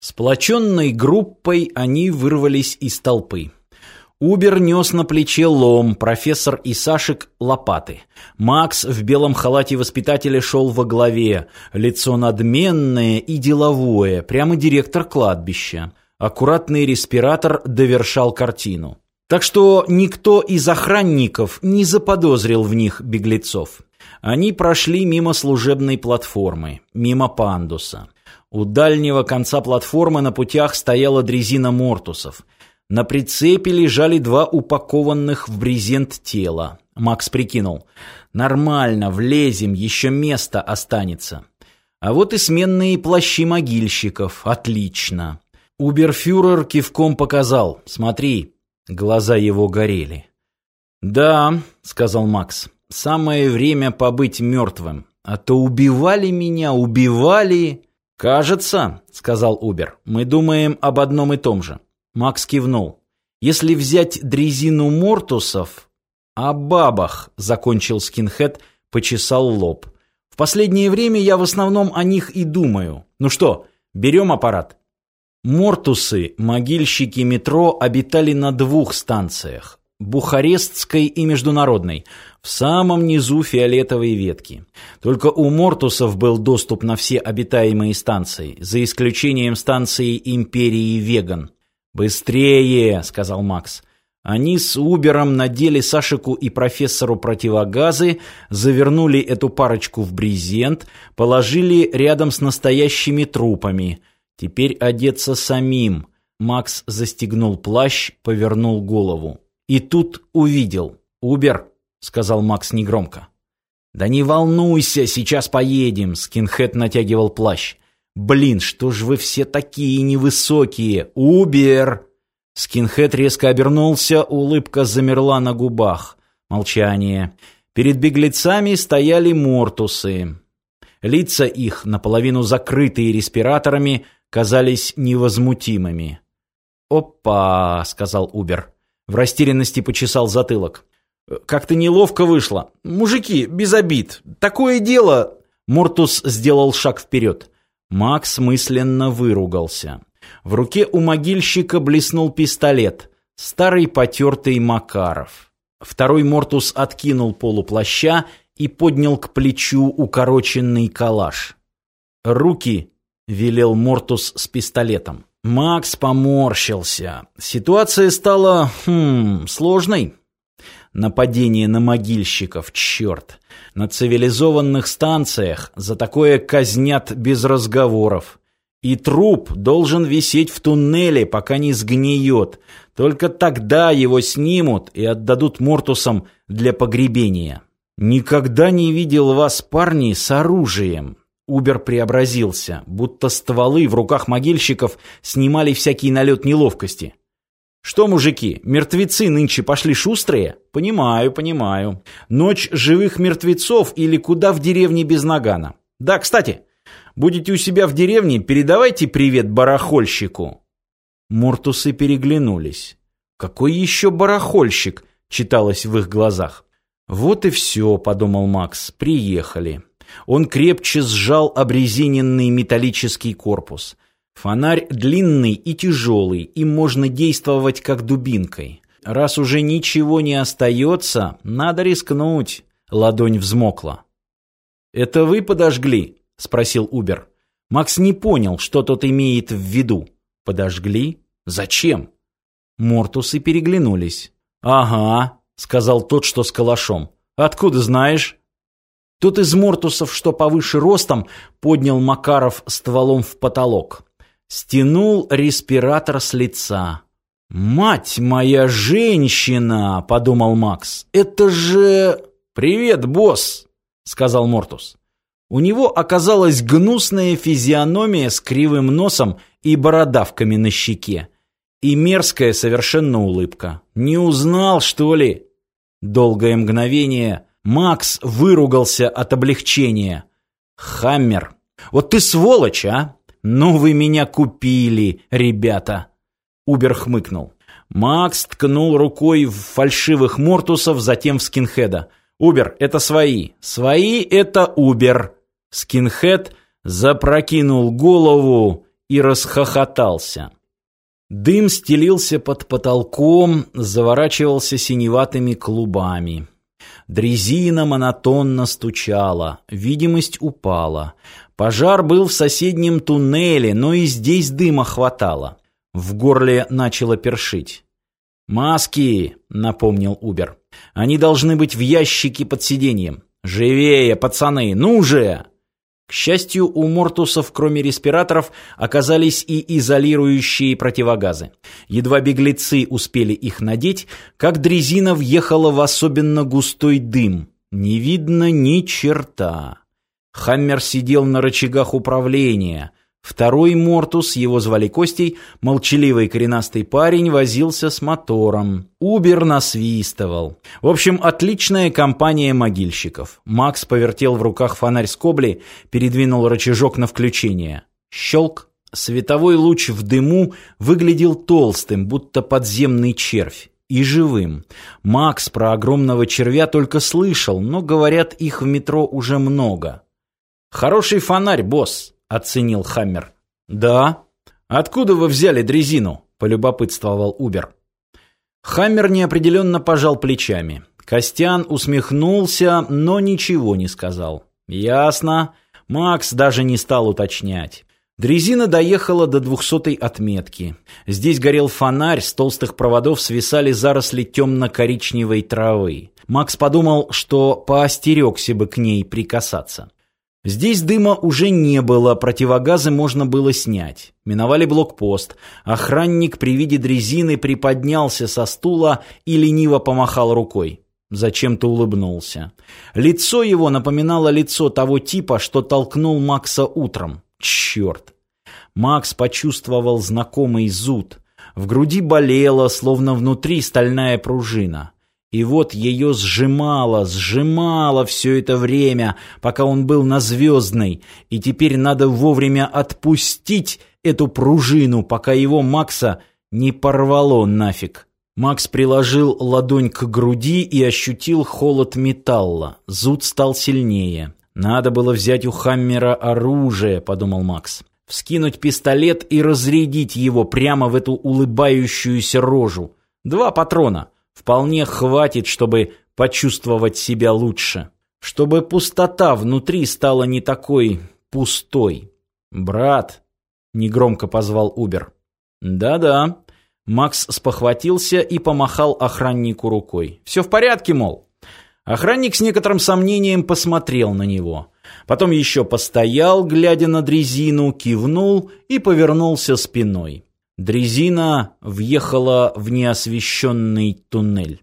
Сплоченной группой они вырвались из толпы. Убер нес на плече лом, профессор и Сашек – лопаты. Макс в белом халате воспитателя шел во главе, лицо надменное и деловое, прямо директор кладбища. Аккуратный респиратор довершал картину. Так что никто из охранников не заподозрил в них беглецов. Они прошли мимо служебной платформы, мимо пандуса. У дальнего конца платформы на путях стояла дрезина мортусов – на прицепе лежали два упакованных в брезент тела. Макс прикинул. Нормально, влезем, еще место останется. А вот и сменные плащи могильщиков. Отлично. Уберфюрер кивком показал. Смотри. Глаза его горели. «Да», — сказал Макс, — «самое время побыть мертвым. А то убивали меня, убивали...» «Кажется», — сказал Убер, — «мы думаем об одном и том же. Макс кивнул. «Если взять дрезину мортусов...» «О бабах», — закончил скинхед, почесал лоб. «В последнее время я в основном о них и думаю. Ну что, берем аппарат?» Мортусы, могильщики метро, обитали на двух станциях. Бухарестской и Международной, в самом низу фиолетовой ветки. Только у Мортусов был доступ на все обитаемые станции, за исключением станции Империи Веган. «Быстрее!» — сказал Макс. Они с Убером надели Сашику и профессору противогазы, завернули эту парочку в брезент, положили рядом с настоящими трупами. Теперь одеться самим. Макс застегнул плащ, повернул голову. И тут увидел. «Убер!» — сказал Макс негромко. «Да не волнуйся, сейчас поедем!» — скинхед натягивал плащ. «Блин, что ж вы все такие невысокие? Убер!» Скинхед резко обернулся, улыбка замерла на губах. Молчание. Перед беглецами стояли мортусы. Лица их, наполовину закрытые респираторами, казались невозмутимыми. «Опа!» — сказал Убер. В растерянности почесал затылок. «Как-то неловко вышло. Мужики, без обид. Такое дело...» Мортус сделал шаг вперед. Макс мысленно выругался. В руке у могильщика блеснул пистолет. Старый потертый Макаров. Второй Мортус откинул полуплаща и поднял к плечу укороченный калаш. «Руки!» — велел Мортус с пистолетом. Макс поморщился. Ситуация стала, хм, сложной. Нападение на могильщиков, черт. На цивилизованных станциях за такое казнят без разговоров. И труп должен висеть в туннеле, пока не сгниет. Только тогда его снимут и отдадут мортусам для погребения. Никогда не видел вас, парни, с оружием. Убер преобразился, будто стволы в руках могильщиков снимали всякий налет неловкости. Что, мужики, мертвецы нынче пошли шустрые? Понимаю, понимаю. Ночь живых мертвецов или куда в деревне без нагана? Да, кстати, будете у себя в деревне, передавайте привет барахольщику. Мортусы переглянулись. Какой еще барахольщик? Читалось в их глазах. Вот и все, подумал Макс, приехали. Он крепче сжал обрезиненный металлический корпус. Фонарь длинный и тяжелый, им можно действовать как дубинкой. Раз уже ничего не остается, надо рискнуть. Ладонь взмокла. «Это вы подожгли?» — спросил Убер. Макс не понял, что тот имеет в виду. «Подожгли? Зачем?» Мортусы переглянулись. «Ага», — сказал тот, что с калашом. «Откуда знаешь?» Тот из мортусов, что повыше ростом, поднял Макаров стволом в потолок. Стянул респиратор с лица. «Мать моя женщина!» — подумал Макс. «Это же...» «Привет, босс!» — сказал Мортус. У него оказалась гнусная физиономия с кривым носом и бородавками на щеке. И мерзкая совершенно улыбка. «Не узнал, что ли?» Долгое мгновение Макс выругался от облегчения. «Хаммер! Вот ты сволочь, а!» «Ну вы меня купили, ребята!» Убер хмыкнул. Макс ткнул рукой в фальшивых мортусов, затем в скинхеда. «Убер, это свои. Свои — это Убер». Скинхед запрокинул голову и расхохотался. Дым стелился под потолком, заворачивался синеватыми клубами. Дрезина монотонно стучала, видимость упала. Пожар был в соседнем туннеле, но и здесь дыма хватало. В горле начало першить. «Маски!» — напомнил Убер. «Они должны быть в ящике под сиденьем. Живее, пацаны, ну же!» К счастью, у Мортусов, кроме респираторов, оказались и изолирующие противогазы. Едва беглецы успели их надеть, как дрезина въехала в особенно густой дым. Не видно ни черта. Хаммер сидел на рычагах управления. Второй Мортус, его звали Костей, молчаливый коренастый парень, возился с мотором. Убер насвистывал. В общем, отличная компания могильщиков. Макс повертел в руках фонарь скобли, передвинул рычажок на включение. Щелк. Световой луч в дыму выглядел толстым, будто подземный червь. И живым. Макс про огромного червя только слышал, но, говорят, их в метро уже много. «Хороший фонарь, босс», оценил Хаммер. «Да? Откуда вы взяли дрезину?» – полюбопытствовал Убер. Хаммер неопределенно пожал плечами. Костян усмехнулся, но ничего не сказал. «Ясно». Макс даже не стал уточнять. Дрезина доехала до двухсотой отметки. Здесь горел фонарь, с толстых проводов свисали заросли темно-коричневой травы. Макс подумал, что поостерегся бы к ней прикасаться. Здесь дыма уже не было, противогазы можно было снять. Миновали блокпост. Охранник при виде дрезины приподнялся со стула и лениво помахал рукой. Зачем-то улыбнулся. Лицо его напоминало лицо того типа, что толкнул Макса утром. Черт! Макс почувствовал знакомый зуд. В груди болело, словно внутри стальная пружина. И вот ее сжимало, сжимало все это время, пока он был на Звездной, и теперь надо вовремя отпустить эту пружину, пока его Макса не порвало нафиг. Макс приложил ладонь к груди и ощутил холод металла. Зуд стал сильнее. «Надо было взять у Хаммера оружие», — подумал Макс. «Вскинуть пистолет и разрядить его прямо в эту улыбающуюся рожу. Два патрона» вполне хватит, чтобы почувствовать себя лучше. Чтобы пустота внутри стала не такой пустой. «Брат», — негромко позвал Убер. «Да-да». Макс спохватился и помахал охраннику рукой. «Все в порядке, мол?» Охранник с некоторым сомнением посмотрел на него. Потом еще постоял, глядя на дрезину, кивнул и повернулся спиной. Дрезина въехала в неосвещенный туннель.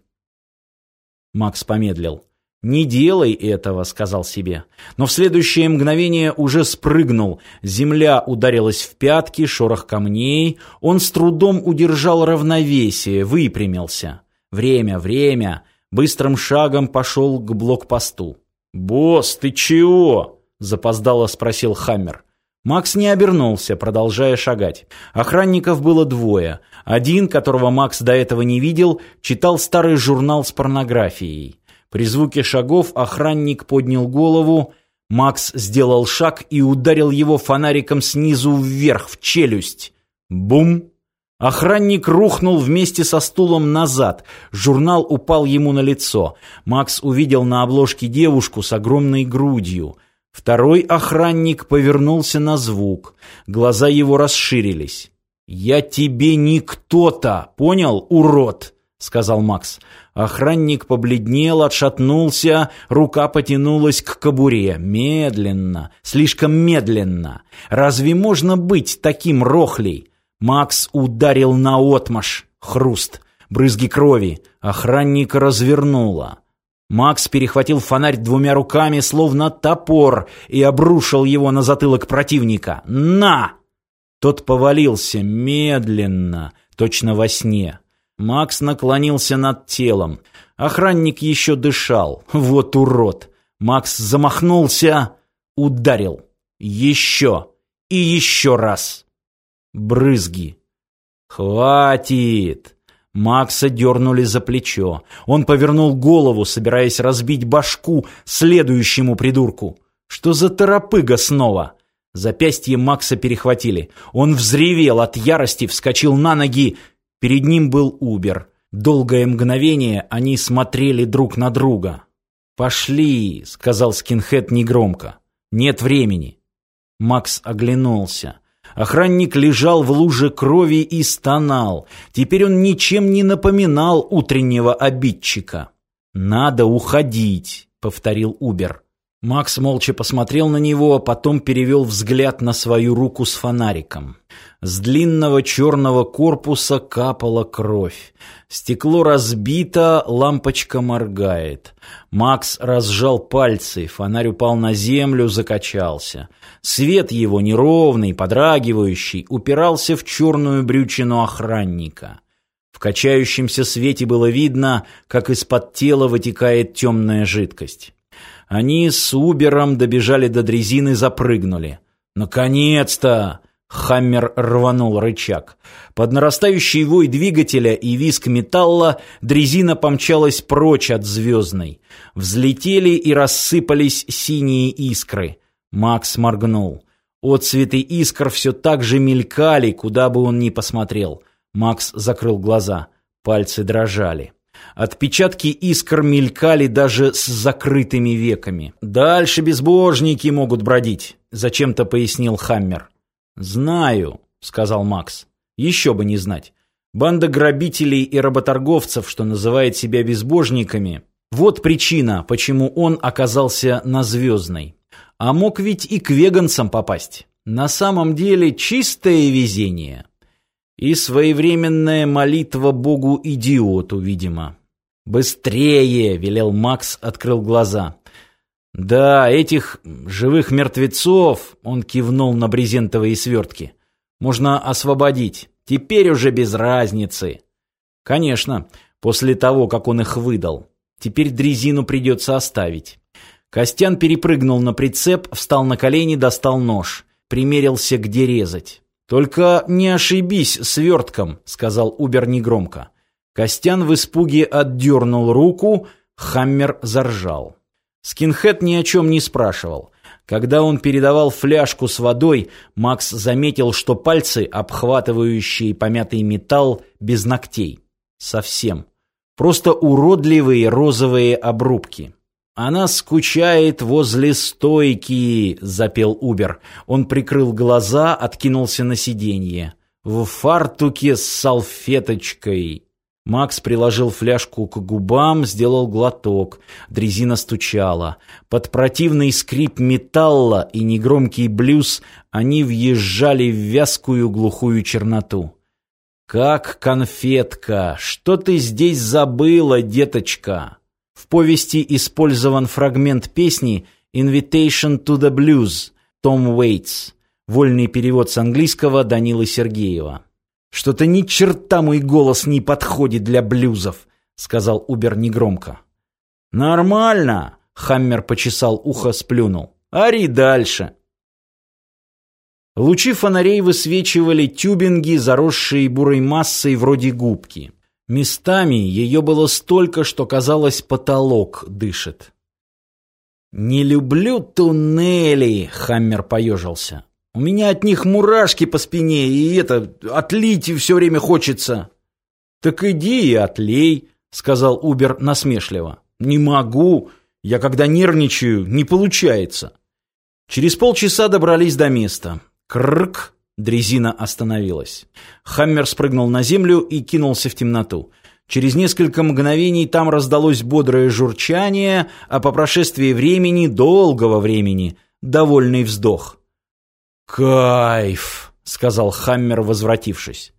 Макс помедлил. «Не делай этого», — сказал себе. Но в следующее мгновение уже спрыгнул. Земля ударилась в пятки, шорох камней. Он с трудом удержал равновесие, выпрямился. Время, время. Быстрым шагом пошел к блокпосту. «Босс, ты чего?» — запоздало спросил Хаммер. Макс не обернулся, продолжая шагать. Охранников было двое. Один, которого Макс до этого не видел, читал старый журнал с порнографией. При звуке шагов охранник поднял голову. Макс сделал шаг и ударил его фонариком снизу вверх, в челюсть. Бум! Охранник рухнул вместе со стулом назад. Журнал упал ему на лицо. Макс увидел на обложке девушку с огромной грудью. Второй охранник повернулся на звук. Глаза его расширились. «Я тебе не кто-то, понял, урод?» — сказал Макс. Охранник побледнел, отшатнулся, рука потянулась к кобуре. Медленно, слишком медленно. Разве можно быть таким рохлей? Макс ударил наотмашь. Хруст. Брызги крови. Охранника развернуло. Макс перехватил фонарь двумя руками, словно топор, и обрушил его на затылок противника. «На!» Тот повалился медленно, точно во сне. Макс наклонился над телом. Охранник еще дышал. Вот урод! Макс замахнулся, ударил. Еще и еще раз. Брызги. «Хватит!» Макса дернули за плечо. Он повернул голову, собираясь разбить башку следующему придурку. Что за торопыга снова? Запястье Макса перехватили. Он взревел от ярости, вскочил на ноги. Перед ним был Убер. Долгое мгновение они смотрели друг на друга. «Пошли», — сказал скинхед негромко. «Нет времени». Макс оглянулся. Охранник лежал в луже крови и стонал. Теперь он ничем не напоминал утреннего обидчика. «Надо уходить», — повторил Убер. Макс молча посмотрел на него, а потом перевел взгляд на свою руку с фонариком. С длинного черного корпуса капала кровь. Стекло разбито, лампочка моргает. Макс разжал пальцы, фонарь упал на землю, закачался. Свет его, неровный, подрагивающий, упирался в черную брючину охранника. В качающемся свете было видно, как из-под тела вытекает темная жидкость. Они с Убером добежали до дрезины, запрыгнули. «Наконец-то!» Хаммер рванул рычаг. Под нарастающий вой двигателя и визг металла дрезина помчалась прочь от звездной. Взлетели и рассыпались синие искры. Макс моргнул. Отцветы искр все так же мелькали, куда бы он ни посмотрел. Макс закрыл глаза. Пальцы дрожали. Отпечатки искр мелькали даже с закрытыми веками. «Дальше безбожники могут бродить», — зачем-то пояснил Хаммер. «Знаю», — сказал Макс. «Еще бы не знать. Банда грабителей и работорговцев, что называет себя безбожниками, вот причина, почему он оказался на Звездной. А мог ведь и к веганцам попасть. На самом деле чистое везение. И своевременная молитва Богу-идиоту, видимо. «Быстрее!» — велел Макс, открыл глаза. «Да, этих живых мертвецов...» — он кивнул на брезентовые свертки. «Можно освободить. Теперь уже без разницы». «Конечно, после того, как он их выдал. Теперь дрезину придется оставить». Костян перепрыгнул на прицеп, встал на колени, достал нож. Примерился, где резать. «Только не ошибись свертком», — сказал Убер негромко. Костян в испуге отдернул руку, Хаммер заржал. Скинхед ни о чем не спрашивал. Когда он передавал фляжку с водой, Макс заметил, что пальцы, обхватывающие помятый металл, без ногтей. Совсем. Просто уродливые розовые обрубки. «Она скучает возле стойки», — запел Убер. Он прикрыл глаза, откинулся на сиденье. «В фартуке с салфеточкой». Макс приложил фляжку к губам, сделал глоток. Дрезина стучала. Под противный скрип металла и негромкий блюз они въезжали в вязкую глухую черноту. «Как конфетка! Что ты здесь забыла, деточка?» В повести использован фрагмент песни «Invitation to the Blues» Том Уэйтс. Вольный перевод с английского Данилы Сергеева. «Что-то ни черта мой голос не подходит для блюзов», — сказал Убер негромко. «Нормально», — Хаммер почесал ухо, сплюнул. «Ари дальше». Лучи фонарей высвечивали тюбинги, заросшие бурой массой вроде губки. Местами ее было столько, что казалось, потолок дышит. «Не люблю туннели», — Хаммер поежился. «У меня от них мурашки по спине, и это, отлить все время хочется». «Так иди и отлей», — сказал Убер насмешливо. «Не могу. Я когда нервничаю, не получается». Через полчаса добрались до места. Кррк, Дрезина остановилась. Хаммер спрыгнул на землю и кинулся в темноту. Через несколько мгновений там раздалось бодрое журчание, а по прошествии времени, долгого времени, довольный вздох. «Кайф!» — сказал Хаммер, возвратившись.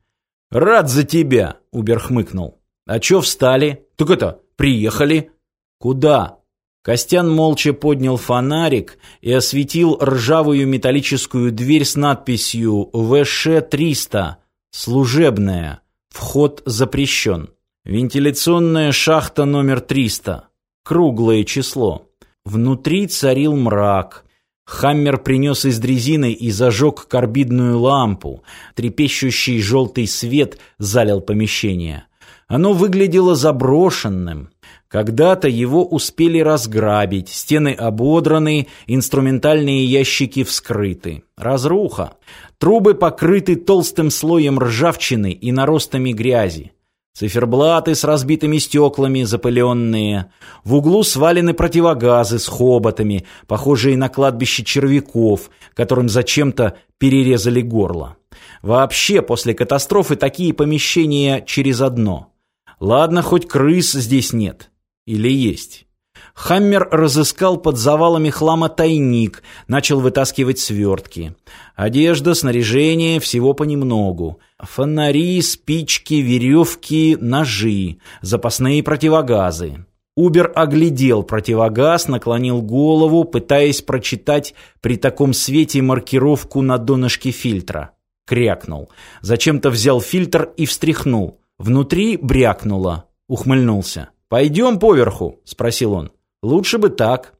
«Рад за тебя!» — Убер хмыкнул. «А чё встали? Так это, приехали?» «Куда?» Костян молча поднял фонарик и осветил ржавую металлическую дверь с надписью «ВШ-300. Служебная. Вход запрещен». Вентиляционная шахта номер 300. Круглое число. Внутри царил мрак. Хаммер принес из дрезины и зажег карбидную лампу. Трепещущий желтый свет залил помещение. Оно выглядело заброшенным. Когда-то его успели разграбить, стены ободраны, инструментальные ящики вскрыты. Разруха. Трубы покрыты толстым слоем ржавчины и наростами грязи. Циферблаты с разбитыми стеклами, запыленные. В углу свалены противогазы с хоботами, похожие на кладбище червяков, которым зачем-то перерезали горло. Вообще, после катастрофы такие помещения через одно. Ладно, хоть крыс здесь нет. Или есть. Хаммер разыскал под завалами хлама тайник, начал вытаскивать свертки. Одежда, снаряжение, всего понемногу. Фонари, спички, веревки, ножи, запасные противогазы. Убер оглядел противогаз, наклонил голову, пытаясь прочитать при таком свете маркировку на донышке фильтра. Крякнул. Зачем-то взял фильтр и встряхнул. Внутри брякнуло. Ухмыльнулся. «Пойдем поверху?» – спросил он. «Лучше бы так».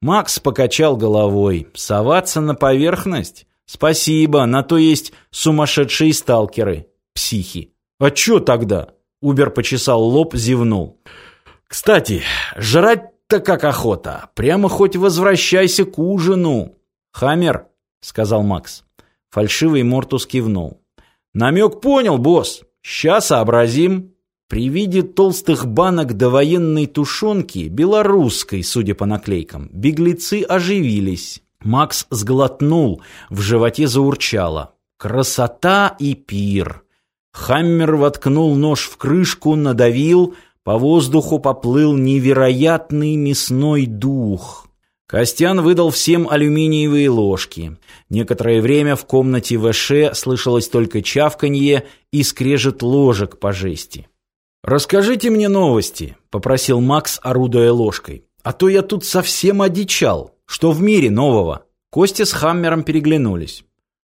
Макс покачал головой. «Соваться на поверхность? Спасибо, на то есть сумасшедшие сталкеры. Психи». «А чё тогда?» Убер почесал лоб, зевнул. «Кстати, жрать-то как охота. Прямо хоть возвращайся к ужину». «Хаммер», — сказал Макс. Фальшивый Мортус кивнул. «Намек понял, босс. Сейчас сообразим». При виде толстых банок довоенной тушенки, белорусской, судя по наклейкам, беглецы оживились. Макс сглотнул, в животе заурчало. Красота и пир. Хаммер воткнул нож в крышку, надавил, по воздуху поплыл невероятный мясной дух. Костян выдал всем алюминиевые ложки. Некоторое время в комнате ВШ слышалось только чавканье и скрежет ложек по жести. «Расскажите мне новости», — попросил Макс, орудуя ложкой. «А то я тут совсем одичал. Что в мире нового?» Костя с Хаммером переглянулись.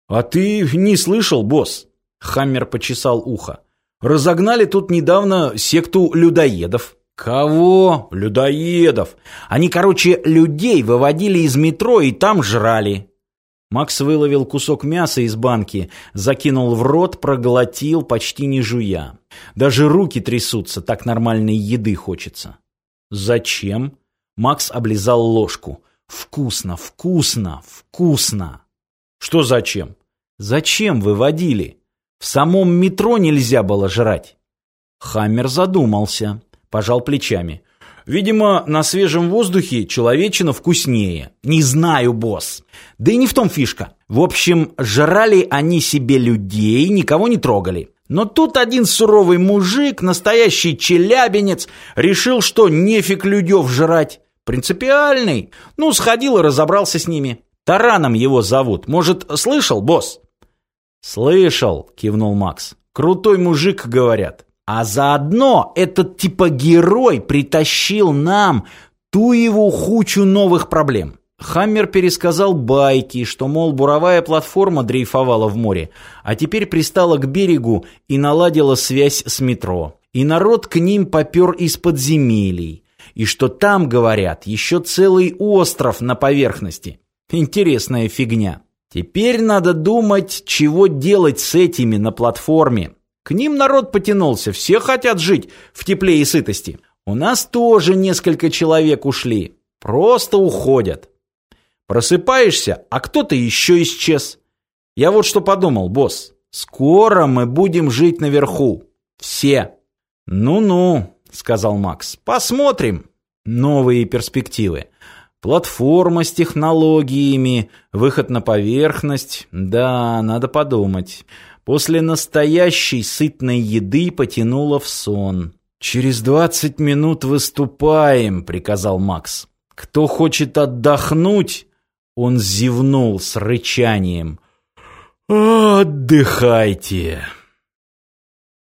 «А ты не слышал, босс?» Хаммер почесал ухо. «Разогнали тут недавно секту людоедов». «Кого? Людоедов. Они, короче, людей выводили из метро и там жрали. Макс выловил кусок мяса из банки, закинул в рот, проглотил, почти не жуя. Даже руки трясутся, так нормальной еды хочется. «Зачем?» Макс облизал ложку. «Вкусно, вкусно, вкусно!» «Что зачем?» «Зачем выводили? В самом метро нельзя было жрать». Хаммер задумался, пожал плечами. Видимо, на свежем воздухе человечина вкуснее. Не знаю, босс. Да и не в том фишка. В общем, жрали они себе людей, никого не трогали. Но тут один суровый мужик, настоящий челябинец, решил, что нефиг людев жрать. Принципиальный. Ну, сходил и разобрался с ними. Тараном его зовут. Может, слышал, босс? Слышал, кивнул Макс. Крутой мужик, говорят. А заодно этот типа герой притащил нам ту его хучу новых проблем. Хаммер пересказал байки, что, мол, буровая платформа дрейфовала в море, а теперь пристала к берегу и наладила связь с метро. И народ к ним попер из подземелий. И что там, говорят, еще целый остров на поверхности. Интересная фигня. Теперь надо думать, чего делать с этими на платформе. К ним народ потянулся, все хотят жить в тепле и сытости. У нас тоже несколько человек ушли. Просто уходят. Просыпаешься, а кто-то еще исчез. Я вот что подумал, босс. Скоро мы будем жить наверху. Все. Ну-ну, сказал Макс. Посмотрим. Новые перспективы. Платформа с технологиями, выход на поверхность. Да, надо подумать. После настоящей сытной еды потянуло в сон. «Через двадцать минут выступаем», — приказал Макс. «Кто хочет отдохнуть?» Он зевнул с рычанием. «Отдыхайте!»